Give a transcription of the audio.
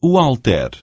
o alter.